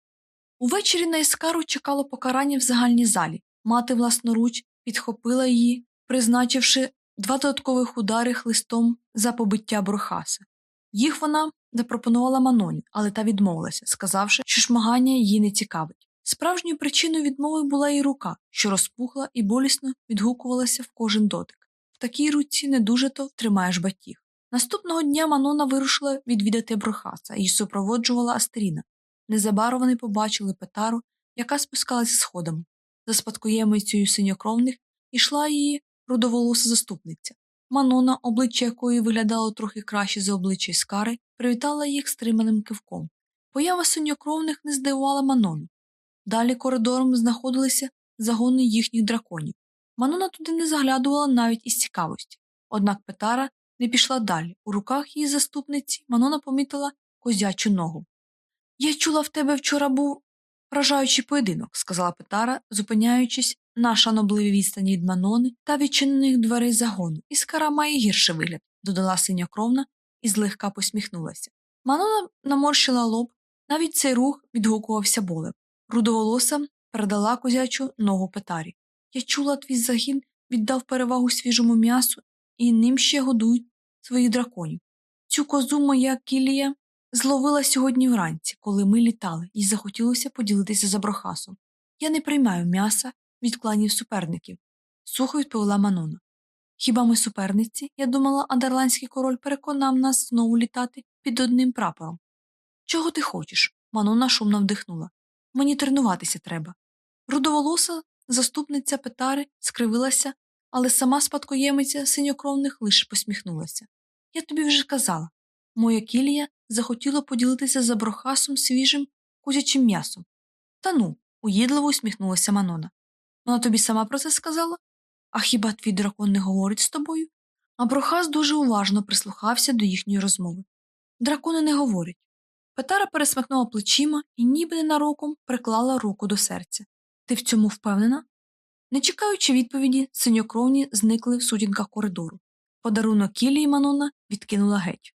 [SPEAKER 1] Увечері на Іскару чекало покарання в загальній залі. Мати власноруч підхопила її, призначивши два додаткових удари хлистом за побиття Брохаса. Їх вона запропонувала Маноні, але та відмовилася, сказавши, що шмагання її не цікавить. Справжньою причиною відмови була її рука, що розпухла і болісно відгукувалася в кожен дотик. В такій руці не дуже то втримаєш батіг. Наступного дня Манона вирушила відвідати Брохаса і супроводжувала Астеріна. Незабаром вони побачили петару, яка спускалася сходами. За спадкоємицею синьокровних ішла її рудоволоса заступниця. Манона, обличчя якої виглядало трохи краще за обличчя Іскари, привітала їх стриманим кивком. Поява синьокровних не здивувала Манону. Далі коридором знаходилися загони їхніх драконів. Манона туди не заглядувала навіть із цікавості. Однак Петара не пішла далі. У руках її заступниці Манона помітила козячу ногу. Я чула, в тебе вчора був вражаючий поєдинок, сказала Петара, зупиняючись на шанобливій відстані від Манони та відчинених дверей загону. Іскара має гірший вигляд, додала синьокровна і злегка посміхнулася. Манона наморщила лоб, навіть цей рух відгукувався болем. Рудоволоса передала козячу ногу Петарі. Я чула, твій загін віддав перевагу свіжому м'ясу і ним ще годують своїх драконів. Цю козу моя кілія зловила сьогодні вранці, коли ми літали, і захотілося поділитися за брохасом. Я не приймаю м'яса від кланів суперників, сухо відповіла Манона. Хіба ми суперниці? Я думала, андерландський король переконав нас знову літати під одним прапором. Чого ти хочеш? Манона шумно вдихнула. Мені тренуватися треба. Рудоволоса, заступниця Петари, скривилася, але сама спадкоємиця синьокровних лише посміхнулася. Я тобі вже казала. Моя кілія захотіла поділитися за брохасом свіжим кузячим м'ясом. Та ну, уїдливо усміхнулася Манона. Вона тобі сама про це сказала? А хіба твій дракон не говорить з тобою? А Брохас дуже уважно прислухався до їхньої розмови. Дракони не говорять. Петара пересмикнула плечима і ніби ненароком приклала руку до серця. Ти в цьому впевнена? Не чекаючи відповіді, синьокровні зникли в сутінках коридору. Подарунок Кілі і Манона відкинула геть.